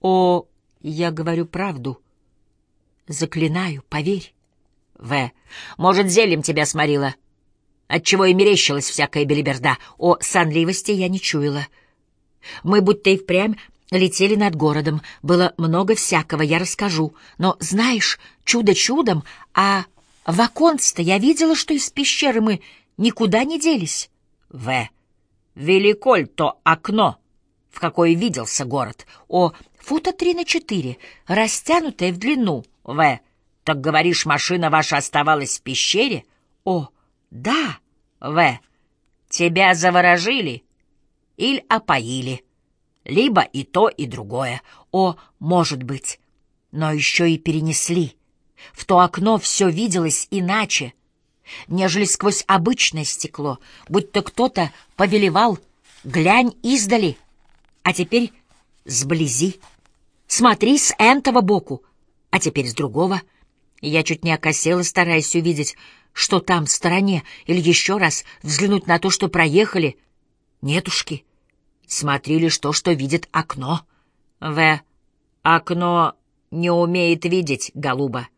О, я говорю правду. Заклинаю, поверь. В. Может, зельем тебя сморило? Отчего и мерещилась всякая белиберда. О, сонливости я не чуяла. Мы будто и впрямь летели над городом. Было много всякого, я расскажу. Но, знаешь, чудо чудом, а в оконце я видела, что из пещеры мы никуда не делись. В. Велико ли то окно, в какое виделся город? О, фута три на четыре, растянутое в длину. В. Так говоришь, машина ваша оставалась в пещере? О, да. В. Тебя заворожили или опоили? Либо и то, и другое. О, может быть. Но еще и перенесли. В то окно все виделось иначе, нежели сквозь обычное стекло, будто кто-то повелевал «глянь издали», а теперь сблизи. Смотри с энтого боку, а теперь с другого. Я чуть не окосела, стараясь увидеть, что там в стороне, или еще раз взглянуть на то, что проехали. Нетушки. Смотри лишь то, что видит окно. В. Окно не умеет видеть, голуба.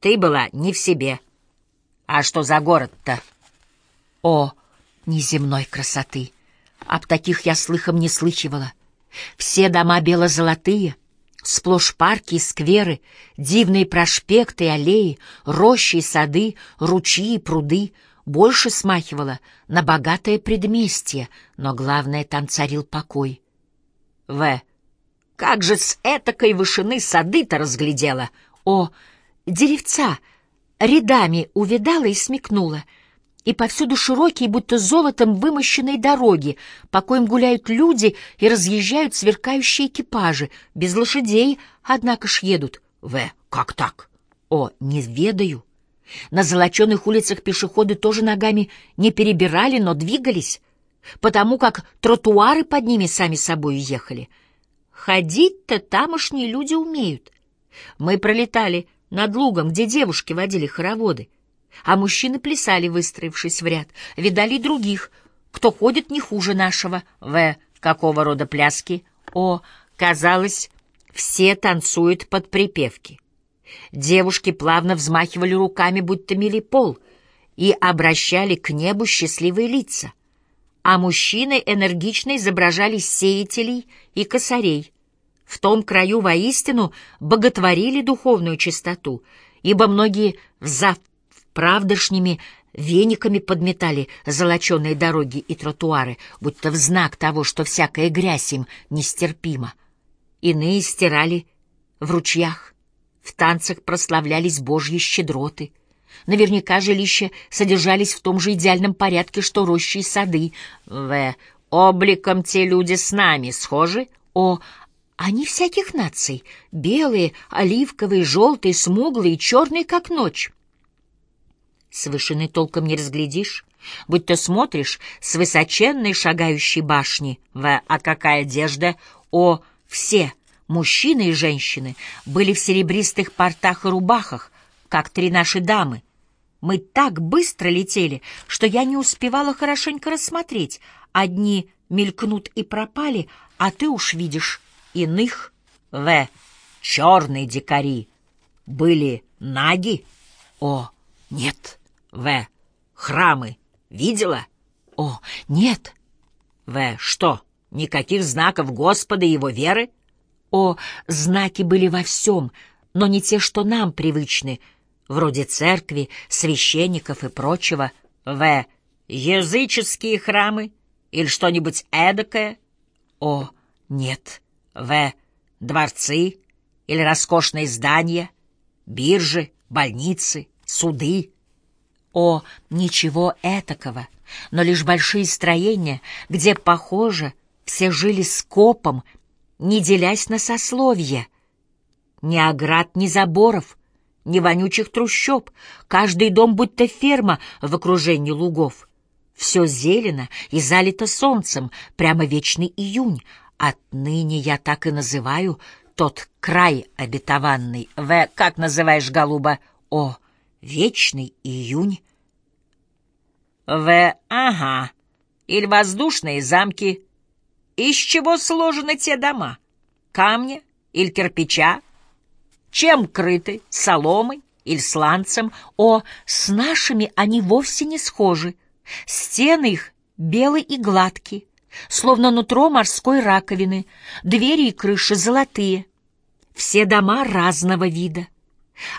Ты была не в себе. А что за город-то? О, неземной красоты! Об таких я слыхом не слыхивала. Все дома бело-золотые, сплошь парки и скверы, дивные проспекты и аллеи, рощи и сады, ручьи и пруды. Больше смахивало на богатое предместье, но главное, там царил покой. В. Как же с этакой вышины сады-то разглядела! О, деревца рядами увидала и смекнула, и повсюду широкие, будто золотом вымощенные дороги, по коим гуляют люди и разъезжают сверкающие экипажи, без лошадей, однако ж едут. В. Как так? О, не ведаю. На золоченых улицах пешеходы тоже ногами не перебирали, но двигались, потому как тротуары под ними сами собой ехали. Ходить-то тамошние люди умеют. Мы пролетали над лугом, где девушки водили хороводы, а мужчины плясали, выстроившись в ряд, видали других, кто ходит не хуже нашего. В. Какого рода пляски? О. Казалось, все танцуют под припевки. Девушки плавно взмахивали руками, будто мели пол, и обращали к небу счастливые лица, а мужчины энергично изображали сеятелей и косарей — в том краю воистину боготворили духовную чистоту, ибо многие правдышними вениками подметали золоченые дороги и тротуары, будто в знак того, что всякая грязь им нестерпима. Иные стирали в ручьях, в танцах прославлялись божьи щедроты. Наверняка жилища содержались в том же идеальном порядке, что рощи и сады. В. Обликом те люди с нами схожи? О. Они всяких наций — белые, оливковые, желтые, смуглые, черные, как ночь. С вышины толком не разглядишь, будь то смотришь с высоченной шагающей башни. В, а какая одежда? О, все, мужчины и женщины, были в серебристых портах и рубахах, как три наши дамы. Мы так быстро летели, что я не успевала хорошенько рассмотреть. Одни мелькнут и пропали, а ты уж видишь иных, В. Черные дикари были наги? О, нет. В. Храмы видела? О, нет. В. Что, никаких знаков Господа и его веры? О, знаки были во всем, но не те, что нам привычны, вроде церкви, священников и прочего. В. Языческие храмы или что-нибудь эдакое? О, нет. В. Дворцы или роскошные здания, биржи, больницы, суды. О, ничего этакого, но лишь большие строения, где, похоже, все жили скопом, не делясь на сословия. Ни оград, ни заборов, ни вонючих трущоб, каждый дом будто ферма в окружении лугов. Все зелено и залито солнцем, прямо вечный июнь, Отныне я так и называю тот край обетованный. В, как называешь, голуба? О, вечный июнь. В, ага. Или воздушные замки. Из чего сложены те дома? Камня или кирпича? Чем крыты? Соломой или сланцем? О, с нашими они вовсе не схожи. Стены их белые и гладкие, словно нутро морской раковины, двери и крыши золотые. Все дома разного вида.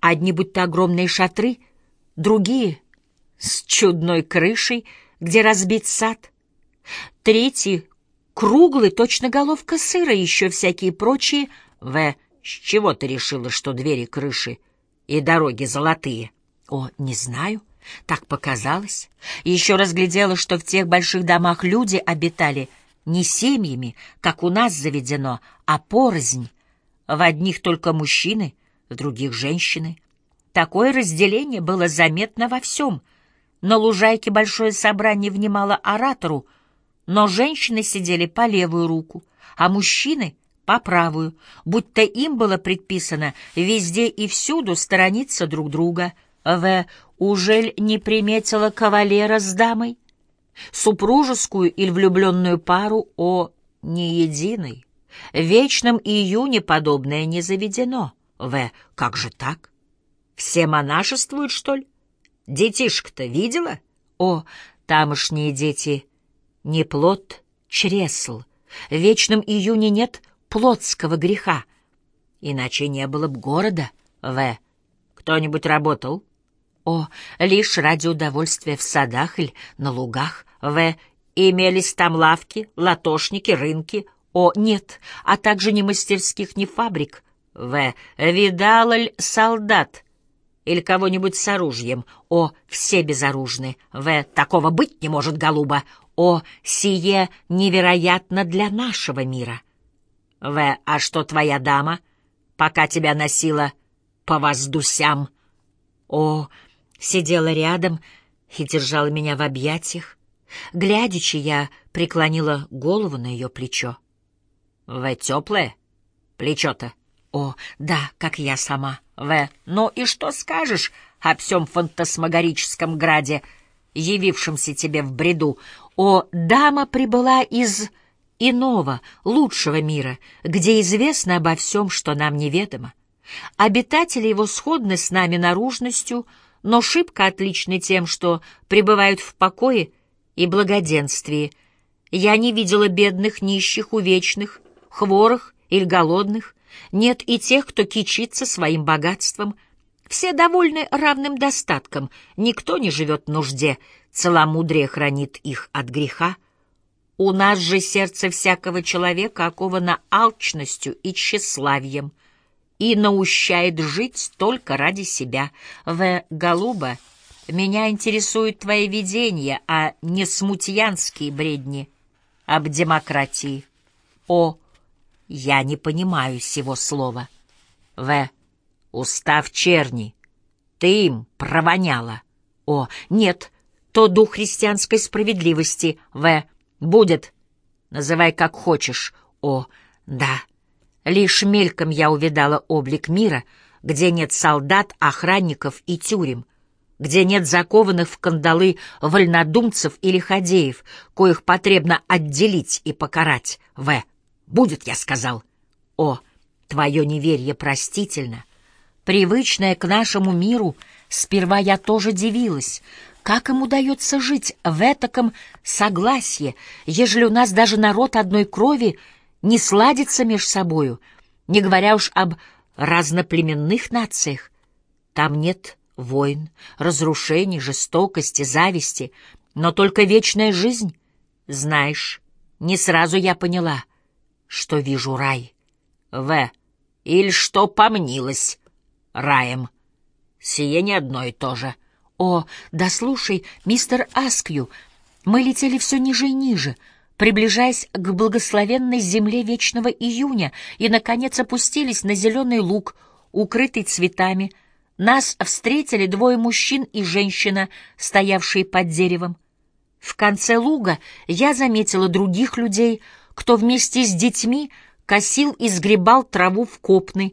Одни будто огромные шатры, другие — с чудной крышей, где разбит сад. Третий — круглый, точно головка сыра, еще всякие прочие. В. С чего ты решила, что двери крыши и дороги золотые? О, не знаю. Так показалось. Еще разглядела, что в тех больших домах люди обитали не семьями, как у нас заведено, а порознь. В одних только мужчины, других — женщины. Такое разделение было заметно во всем. На лужайке большое собрание внимало оратору, но женщины сидели по левую руку, а мужчины — по правую, будто им было предписано везде и всюду сторониться друг друга. В. Ужель не приметила кавалера с дамой? Супружескую или влюбленную пару о не единой. В вечном июне подобное не заведено. В. Как же так? Все монашествуют, что ли? Детишек-то видела? О, тамошние дети, не плод чресл. В вечном июне нет плотского греха. Иначе не было б города, В. Кто-нибудь работал? О, лишь ради удовольствия в садах или на лугах. В. Имелись там лавки, латошники, рынки. О, нет, а также ни мастерских, ни фабрик. В. Видал ли солдат? Или кого-нибудь с оружием? О, все безоружны. В. Такого быть не может, голуба. О, сие невероятно для нашего мира. В. А что твоя дама, пока тебя носила по воздусям? О, сидела рядом и держала меня в объятиях. Глядячи, я преклонила голову на ее плечо. В. Теплое? Плечо-то? О, да, как я сама. В. Ну и что скажешь о всем фантасмагорическом граде, явившемся тебе в бреду? О, дама прибыла из иного, лучшего мира, где известно обо всем, что нам неведомо. Обитатели его сходны с нами наружностью, но шибко отличны тем, что пребывают в покое и благоденствии. Я не видела бедных, нищих, увечных, хворых или голодных, нет и тех, кто кичится своим богатством. Все довольны равным достатком, никто не живет в нужде, целомудрие хранит их от греха. У нас же сердце всякого человека оковано алчностью и тщеславием и наущает жить только ради себя. В. Голуба, меня интересуют твои видения, а не смутьянские бредни об демократии. О. Я не понимаю сего слова. В. Устав черни. Ты им провоняла. О. Нет, то дух христианской справедливости. В. Будет. Называй как хочешь. О, да. Лишь мельком я увидала облик мира, где нет солдат, охранников и тюрем, где нет закованных в кандалы вольнодумцев или ходеев, коих потребно отделить и покарать. В. Будет, я сказал. О, твое неверие простительно. Привычное к нашему миру, сперва я тоже дивилась — как им удается жить в этаком согласии, ежели у нас даже народ одной крови не сладится меж собою, не говоря уж об разноплеменных нациях? Там нет войн, разрушений, жестокости, зависти, но только вечная жизнь. Знаешь, не сразу я поняла, что вижу рай. В. Или что помнилось раем. Сие не одно и то же. «О, да слушай, мистер Аскью, мы летели все ниже и ниже, приближаясь к благословенной земле вечного июня, и, наконец, опустились на зеленый луг, укрытый цветами. Нас встретили двое мужчин и женщина, стоявшие под деревом. В конце луга я заметила других людей, кто вместе с детьми косил и сгребал траву в копны.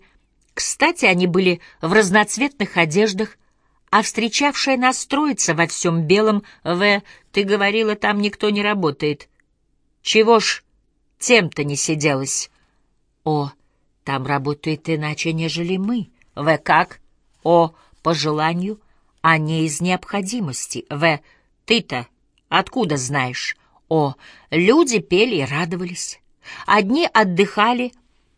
Кстати, они были в разноцветных одеждах, а встречавшая нас троица во всем белом, В, ты говорила, там никто не работает. Чего ж тем-то не сиделось? О, Там работает иначе, нежели мы. В. Как? О. По желанию, а не из необходимости. В. Ты-то откуда знаешь? О. Люди пели и радовались. Одни отдыхали,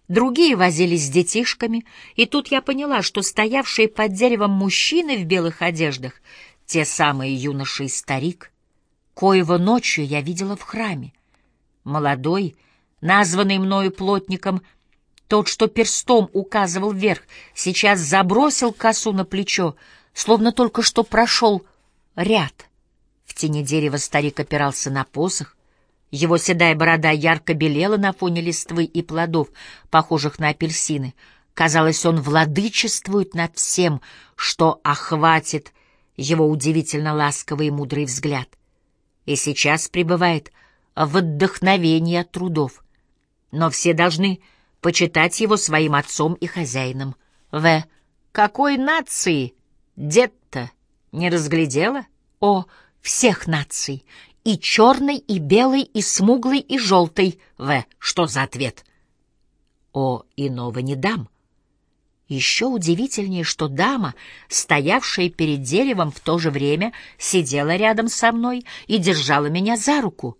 другие возились с детишками, и тут я поняла, что стоявшие под деревом мужчины в белых одеждах — те самые юноша и старик, коего ночью я видела в храме. Молодой, названный мною плотником, тот, что перстом указывал вверх, сейчас забросил косу на плечо, словно только что прошел ряд. В тени дерева старик опирался на посох, его седая борода ярко белела на фоне листвы и плодов, похожих на апельсины. Казалось, он владычествует над всем, что охватит его удивительно ласковый и мудрый взгляд. И сейчас пребывает в вдохновении от трудов. Но все должны почитать его своим отцом и хозяином. В. Какой нации? Дед-то не разглядела? О, всех наций! И черный, и белый, и смуглый, и желтый. В. Что за ответ? О, иного не дам. Еще удивительнее, что дама, стоявшая перед деревом, в то же время сидела рядом со мной и держала меня за руку.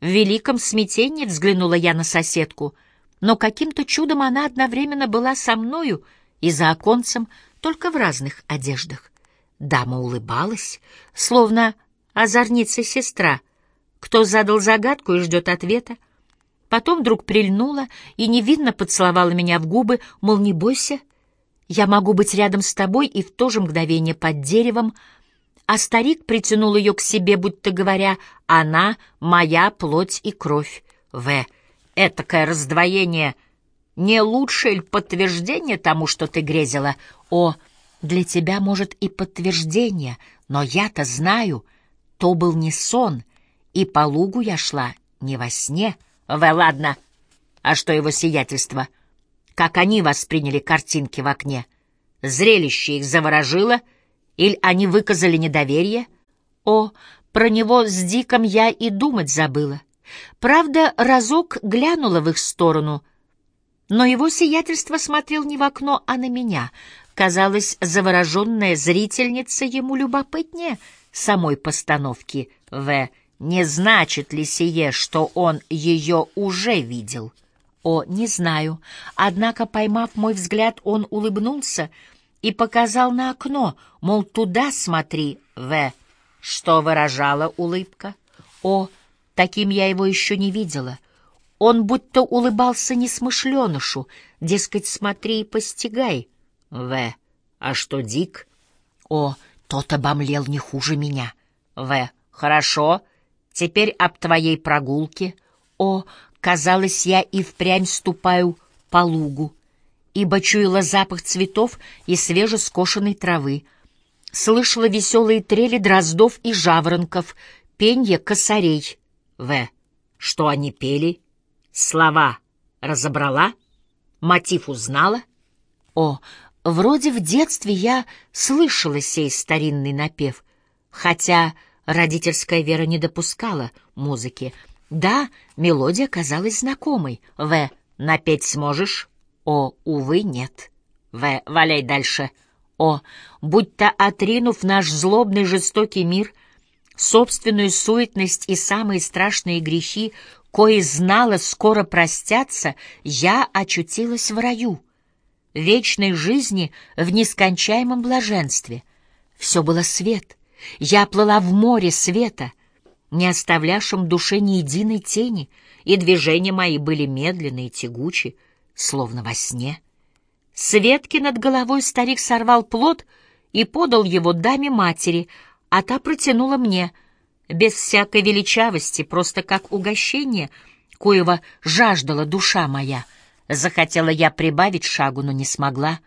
В великом смятении взглянула я на соседку, но каким-то чудом она одновременно была со мною и за оконцем, только в разных одеждах. Дама улыбалась, словно озорница сестра, кто задал загадку и ждет ответа. Потом вдруг прильнула и невинно поцеловала меня в губы, мол, не бойся, я могу быть рядом с тобой и в то же мгновение под деревом, а старик притянул ее к себе, будто говоря, «Она — моя плоть и кровь». В. Этакое раздвоение не лучшее подтверждение тому, что ты грезила? О, для тебя, может, и подтверждение, но я-то знаю — то был не сон, и по лугу я шла не во сне. В, ладно. А что его сиятельство? Как они восприняли картинки в окне? Зрелище их заворожило? Или они выказали недоверие? О, про него с Диком я и думать забыла. Правда, разок глянула в их сторону, но его сиятельство смотрел не в окно, а на меня. Казалось, завороженная зрительница ему любопытнее — самой постановки В. Не значит ли сие, что он ее уже видел? О, не знаю. Однако, поймав мой взгляд, он улыбнулся и показал на окно, мол, туда смотри, В. Что выражала улыбка? О, таким я его еще не видела. Он будто улыбался несмышленышу, дескать, смотри и постигай. В. А что Дик? О, тот обомлел не хуже меня. В. Хорошо. Теперь об твоей прогулке. О, казалось, я и впрямь ступаю по лугу, ибо чуяла запах цветов и свежескошенной травы. Слышала веселые трели дроздов и жаворонков, пенье косарей. В. Что они пели? Слова разобрала? Мотив узнала? О, Вроде в детстве я слышала сей старинный напев, хотя родительская вера не допускала музыки. Да, мелодия казалась знакомой. В. Напеть сможешь? О, увы, нет. В. Валяй дальше. О, будто отринув наш злобный жестокий мир, собственную суетность и самые страшные грехи, кои знала скоро простятся, я очутилась в раю вечной жизни в нескончаемом блаженстве. Все было свет. Я плыла в море света, не оставлявшем душе ни единой тени, и движения мои были медленные и тягучи, словно во сне. С ветки над головой старик сорвал плод и подал его даме-матери, а та протянула мне, без всякой величавости, просто как угощение, коего жаждала душа моя — Захотела я прибавить шагу, но не смогла.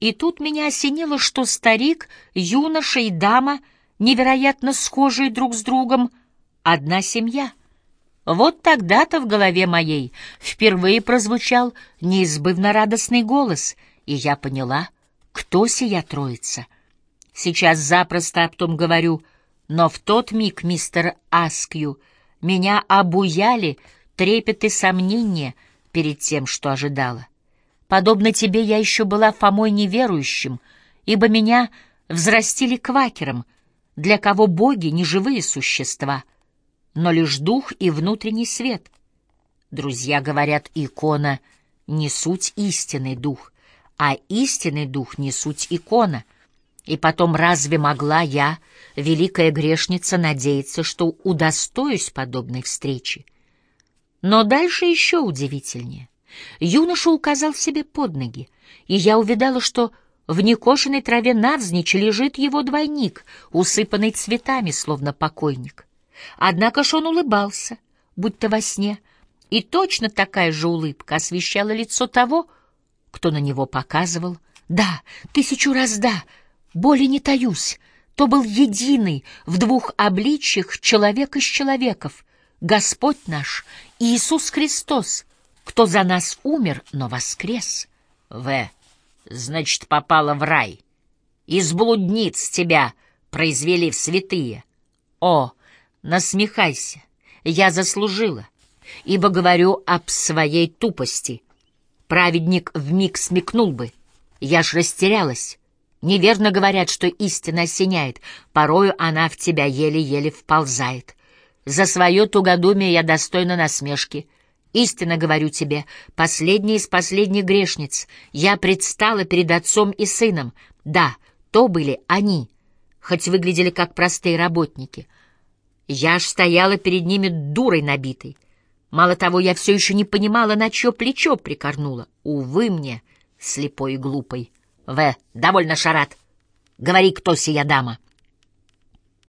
И тут меня осенило, что старик, юноша и дама, невероятно схожие друг с другом, одна семья. Вот тогда-то в голове моей впервые прозвучал неизбывно радостный голос, и я поняла, кто сия троица. Сейчас запросто об том говорю, но в тот миг, мистер Аскью, меня обуяли трепет и сомнения — перед тем, что ожидала. Подобно тебе я еще была Фомой неверующим, ибо меня взрастили квакером, для кого боги — не живые существа, но лишь дух и внутренний свет. Друзья говорят, икона — не суть истинный дух, а истинный дух — не суть икона. И потом, разве могла я, великая грешница, надеяться, что удостоюсь подобной встречи? Но дальше еще удивительнее. Юноша указал себе под ноги, и я увидала, что в некошенной траве навзничь лежит его двойник, усыпанный цветами, словно покойник. Однако ж он улыбался, будто во сне, и точно такая же улыбка освещала лицо того, кто на него показывал. Да, тысячу раз да, боли не таюсь, то был единый в двух обличьях человек из человеков, Господь наш, Иисус Христос, кто за нас умер, но воскрес. В. Значит, попала в рай. Из блудниц тебя произвели в святые. О, насмехайся, я заслужила, ибо говорю об своей тупости. Праведник вмиг смекнул бы, я ж растерялась. Неверно говорят, что истина осеняет, порою она в тебя еле-еле вползает. За свое тугодумие я достойна насмешки — Истинно говорю тебе, последняя из последних грешниц, я предстала перед отцом и сыном. Да, то были они, хоть выглядели как простые работники. Я ж стояла перед ними дурой набитой. Мало того, я все еще не понимала, на чье плечо прикорнула. Увы мне, слепой и глупой. В. Довольно, Шарат. Говори, кто сия дама.